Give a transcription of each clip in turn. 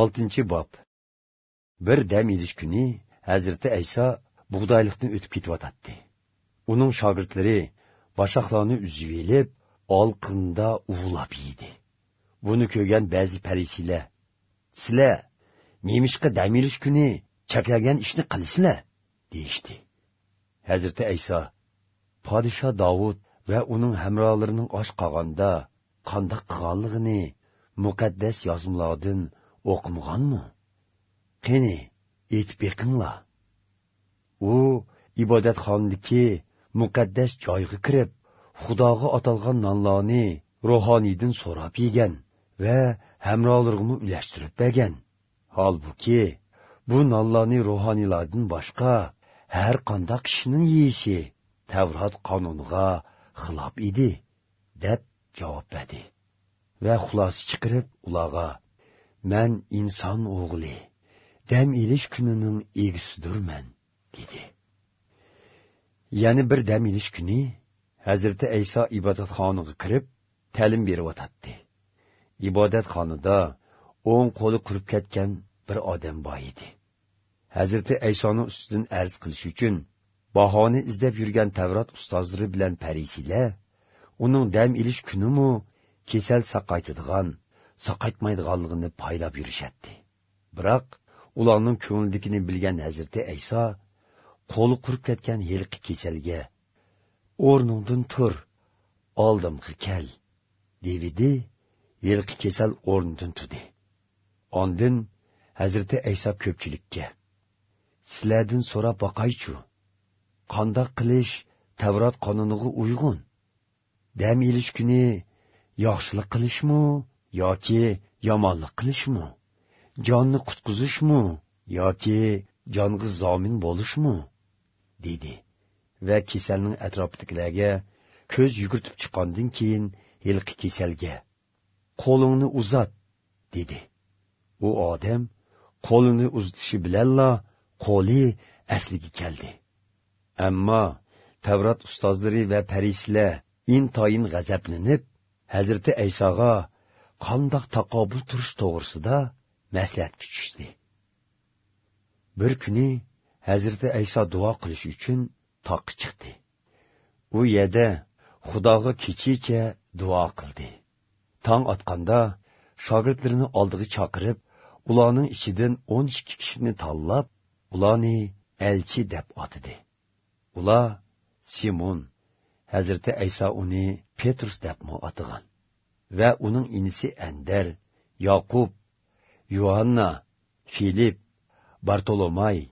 oltinchi bob. Bir dam ilish kuni hazrati ayso bug'doyliqdan o'tib ketyotadi uning shogirdlari boshoqlarni uzib elib olqinda uvlab yeydi. Buni ko'rgan ba'zi parisiylar sizlar nemishqa dam ilish kuni chaklagan ishni qilasizlar deyishdi. Hazrati ayso podsho dovud va uning hamrohlarining osh qolganda qandoq qilganligini muqaddas yozmalardan o'qimaganmi qani aytib beqinglar. U ibodatxonniki muqaddas joyga kirib xudoga atalgan nonlarni ruhoniydan so'rab yegan va hamrohlarg'imi ulashtirib bergan. Holbuki bu nonlarni ruhoniylardan boshqa har qanday kishining yeyishi tavrot qonuniga xilof edi deb javob berdi. Va xulosa chiqarib ularga man inson o'g'li dam ilish kunining egisidirman dedi yana bir dam ilish kuni hazrati ayso ibodatxonaga kirib ta'lim beryotadi ibodatxonada o'ng qo'li qurib ketgan bir odam bor edi hazrati aysoni ustidan arz qilish uchun bahoni izlab yurgan tavrot ustozlari bilan parisiylar uning dam ilish kunimu kasal saqaytadigan saqaytmaydiganligini paylab yurishatdi biroq ularning ko'ngildikini bilgan hazrati ayso qo'li qurib ketgan yilqi kechalga o'rningdan tur oldimga kel devidi yilqi kesal o'rnidan turdi ondin hazrati ayso ko'pchilikka sizlardan so'rab boqaychu qandoq qilish tavrot qonuniga uyg'un dam ilish kuni yaxshilik qilishmi yoki yomonlik qilishmi jonni qutqizishmi yoki jonga zomin bo'lishmi dedi. Va kasalning atrofidagilarga ko'z yugurtib chiqqandan keyin yilqi kasalga qo'lingni uzat dedi. U odam qo'lini uzatishi bilanla qo'li asliga keldi. Ammo tavrot ustozlari va parislar intoyin g'azablanib hazrati aysoga qandoq taqobil turish to'g'risida maslahat tushdi bir kuni hazrati ayso duo qilish uchun toqqa chiqdi. U yerda xudoga kechicha duo qildi. Tong otganda shogirdlarini oldiga chaqirib ularning ichidan o'n ikki kishini tanlab ularni elchi deb otidi ular simon hazrati ayso uni petrus debmi otigan. Ve onun inisi Ender, Yakup, Yuhanna, filip bartolomay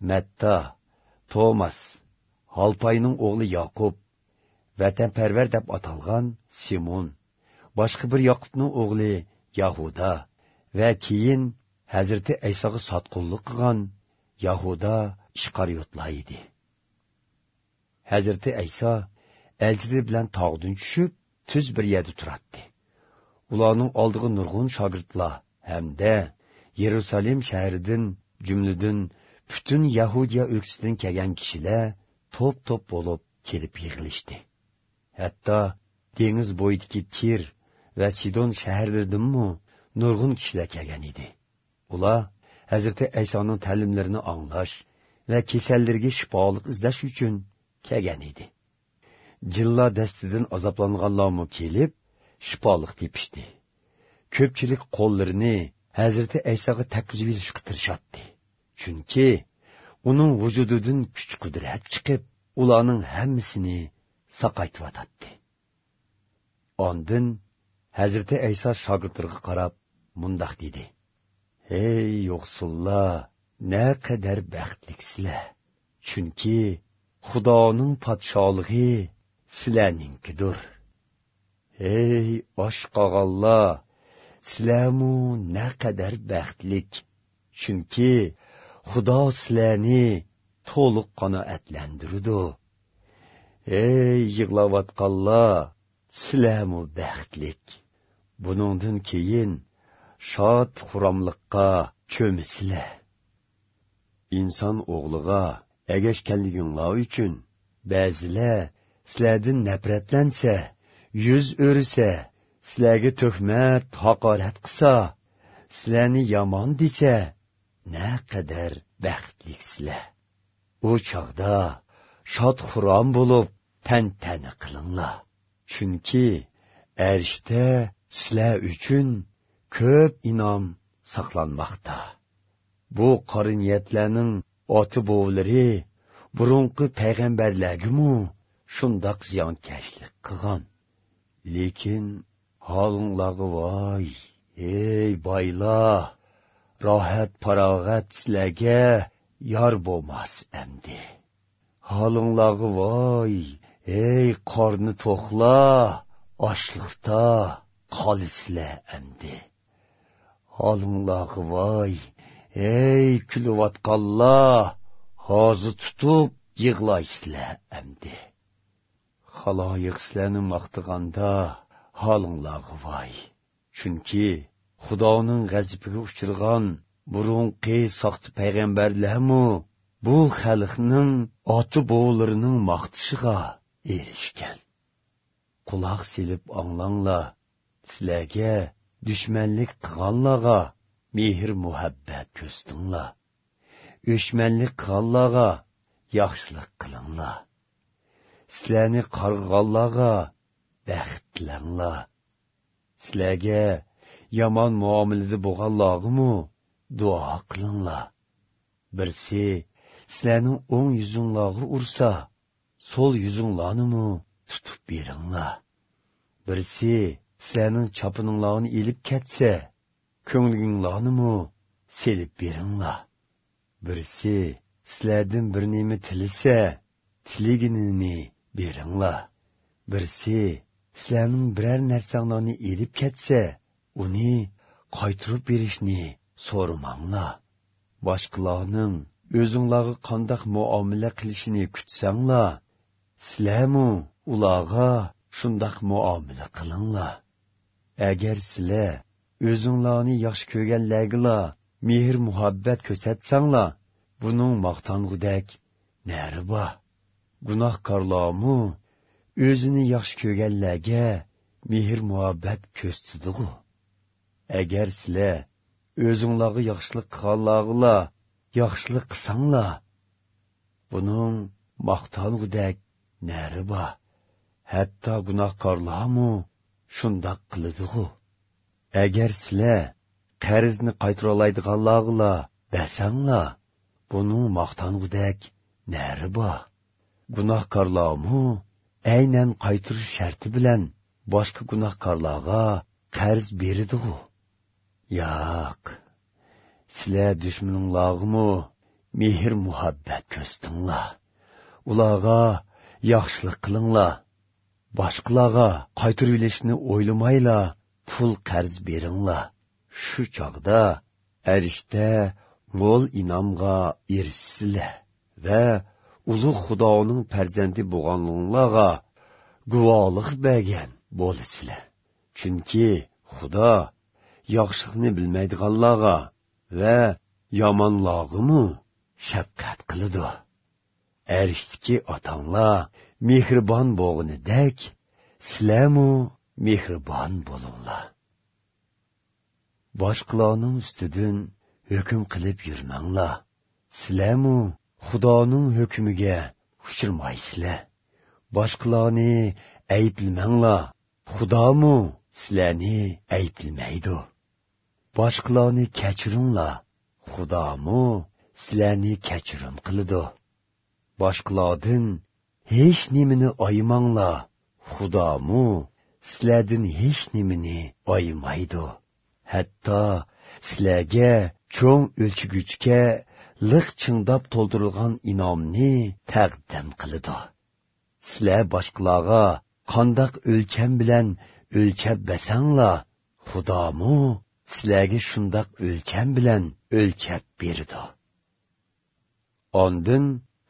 Metta, Thomas, Halpay'ın oğlu Yakup, vatanperver deb atalgan simon başka bir yoqubning oğlu yahuda ve keyin Hazreti Eysa'yı sotqunlik qilgan yahuda ishqariyotlar idi. Hazreti Eysa elchilari bilan tog'dan tushib tuz bir yerda turadi ularning oldiga nurg'un shogirdlar hamda yerusalim shahridan jumladan butun yahudiya o'lkasidan kelgan kishilar to'p to'p bo'lib kelib yig'ilishdi. Hatto dengiz bo'yidagi tir va sidon shaharlaridanmi nurg'un kishilar kelgan edi. Ular hazrati aysoning ta'limlarini anglash va kasallarga shifolik izlash uchun kelgan edi. Jilla dastidan azoblanganlarmi kelib shifolik tepishdi ko'pchilik qo'llarini hazrati aysoga takkizib yurishga tirishadi chunki uning vujudidan kuch qudrat chiqib ularning hammasini saqaytyotadi ondin hazrati ayso shogirdlarga qarab mundoq dedi. Ey yo'qsullar naqadar baxtliksizlar. Chunki xudoning podsholig'i sizlarninkidir. Ey oshqog'onlar sizlarmu naqadar baxtlik? Chunki xudo sizlarni to'liq qanoatlantirdi ey yig'layotganlar sizlarmu baxtlik? Buningdan keyin shod xuromliqqa cho'misizlar. Inson o'g'liga agashganliginglar uchun ba'zilar sizlardan nafratlansa yuz o'risa sizlarga tuhmat haqorat qilsa sizlarni yomon desa naqadar baxtliksizlar u chog'da shod xurom bo'lib tantana qilinglar. Chunki arishda sizlar uchun ko'p inom saqlanmoqda. Bu qoriniyatlarning oti bovlari burunqi payg'ambarlargimu shundoq ziyonkashlik qilgan. Lekin holinglarga voy ey boylar rohat farog'at sizlarga yor bo'lmas endi. Holinglarga voy ey qorni to'qla ochliqda qolisizlar endi. Holinglarga voy ey kulayotganlar hozir tutib yig'laysizlar endi. Haloyiq sizlarni maqtaganda holinglarga voy chunki xudoning g'azibiga uchirgan burunqi soxta payg'ambarlarmu bu xalqning oti bo'g'larining maqtishiga erishgan. Quloq silib anglanglar sizlarga dushmanlik qilganlarga mehr muhabbat ko'rstinglar o'chmanlik qilganlarga yaxshilik qilinglar. Sizlarni qarg'anlarga baxtlanglar sizlarga yomon muomalada bo'lganlarg'imu duo qilinglar. Birsi sizlarning o'ng yuzinglarga ursa so'l yuzinglarnimu tutib beringlar. Birsi sizlarning chopininglarni ilib ketsa ko'nglinglarnimu selib beringlar. Birsi sizlardan bir nima tilisa tiliginini beringlar birsi sizlarning biror narsanglarni elib ketsa uni qaytirib berishni so'ramanglar. Boshqalarning o'zinglarga qandoq muomala qilishini kutsanglar sizlarmu ularga shundoq muomala qilinglar. Agar sizlar o'zinglarni yaxshi ko'rganlargila mehr muhabbat ko'rsatsanglar buning maqtangudek nari bor. Gunohkorlarmu o'zini yaxshi ko'rganlarga mehr muhabbat ko'rsatdigu agar sizlar o'zinglarga yaxshilik qilganlarg'ila yaxshilik qilsanglar buning maqtangudek nari bor. Hatto gunohkorlarmu shundoq qiladigu agar sizlar qarzni qaytarolaydiganlarg'ila bersanglar buning maqtangudek nari bor. Gunohkorlarmu aynan qaytirish sharti bilan boshqa gunohkorlarga qarz beradigu yo'q sizlar dushmaninglarg'imi mehr muhabbat ko'rstinglar ularga yaxshilik qilinglar boshqalarga qaytirib ilishni o'ylamaylar pul qarz beringlar shu chog'da arishda mo'l inomga erishsizlar va ulug' xudoning farzandi bo'lganlarga guvohlik bergan bo'lasizlar chunki xudo yaxshilikni bilmaydiganlarga va yomonlarg'imu shafqat qiladi. Arishdiki otanglar mehribon bo'lg'inidek sizlarmu mehribon bo'linglar. Boshqalarning ustidan hukm qilib yurmanglar. Sizlarmu xudoning hukmiga uchirmaysizlar. Boshqalarni ayblamanglar. Xudomu sizlarni ayblamaydi. Boshqalarni kechiringlar xudomu sizlarni kechirim qiladi. Boshqalardan hech nimani oymanglar. Xudomu sizlardan hech nimani oymaydi. Hatto sizlarga cho'ng o'lchiguchga liq chingdab to'ldirilgan inomni taqdim qiladi. Sizlar boshqalarga qandoq o'lcham bilan o'lchab basanglar xudomu sizlarga shundoq o'lcham bilan o'lchab berdi ondin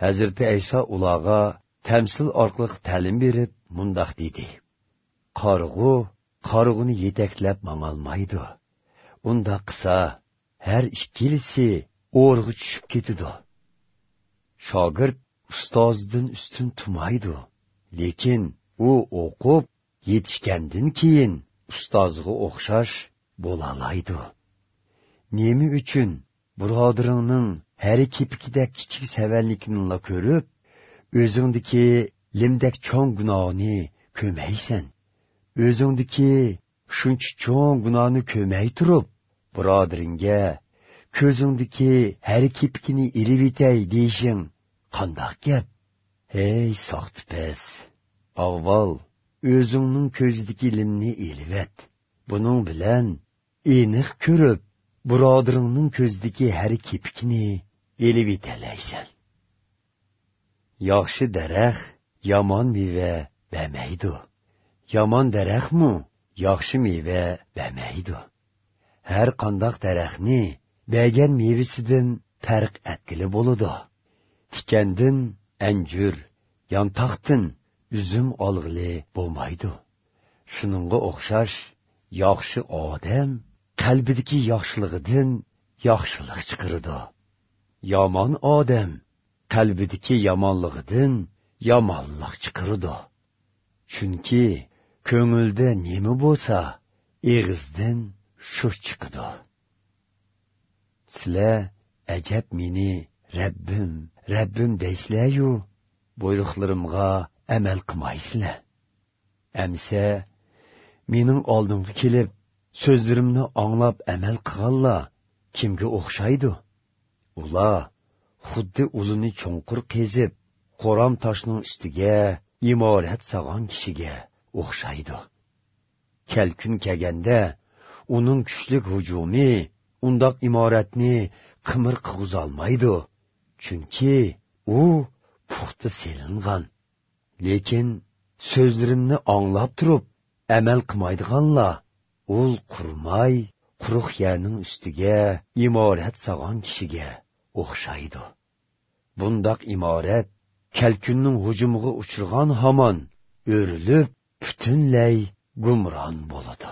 hazrati ayso ularga tamsil orqali ta'lim berib mundoq dedi. Qorg'u qorg'uni yetaklab mangolmaydi unda qisa har ikkilisi o'rg'i tushib ketidi shogird ustozidan ustun tumaydi. Lekin u o'qib yetishgandan keyin ustoziga o'xshash bo'lalaydi. Nemi uchun birodaringning har kepikida kichik savalliknila ko'rib o'zingdiki limdak cho'ng gunohni ko'maysan. O'zingdiki shuncha cho'ng gunohni ko'may turib birodaringga ko'zingdiki har kipikini ilivitay deyishing qandoq gap? Ey soxtipes avval o'zingning ko'zidagi limni ilivat buning bilan aniq ko'rib birodaringning ko'zidagi har kipikni elivitalaysan yaxshi daraxt yomon meva bermaydi yomon daraxtmi yaxshi meva bermaydi har qandoq daraxtni bergan mevisidan farq etgili bo'ladi tikandin anjur yantoqdin uzum olg'ili bo'lmaydi shuningga o'xshash yaxshi odam qalbidagi yaxshiligidan yaxshilik chiqirdi yomon odam qalbidagi yomonligidan yomonlik chiqirdi chunki ko'ngilda nima bo'lsa eg'izdan shu chiqidi sizlar ajab meni rabbim rabbim deysizlaryu buyruqlarimga amal qilmaysizlar amsa mening oldimga kelib so'zlarimni anglab amal qilganlar kimga o'xshaydi ular xuddi ulini cho'nqur qezib qo'ram toshning ustiga imorat solgan kishiga o'xshaydi kalkun kelganda uning kuchlik hujumi undoq imoratni qimir qig'izolmaydi chunki u puxta selingan. Lekin so'zlarimni anglab turib amal qilmaydiganlar. Ul qurmay quruq yerning ustiga imorat solgan kishiga o'xshaydi. Bundoq imorat kalkunning hujumiga uchirgan hamon o'rilib butunlay gumron bo'ladi.